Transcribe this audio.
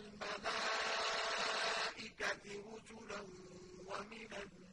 الْمَلَائِكَةِ رُسُلًا وَمِنَ النَّاسِ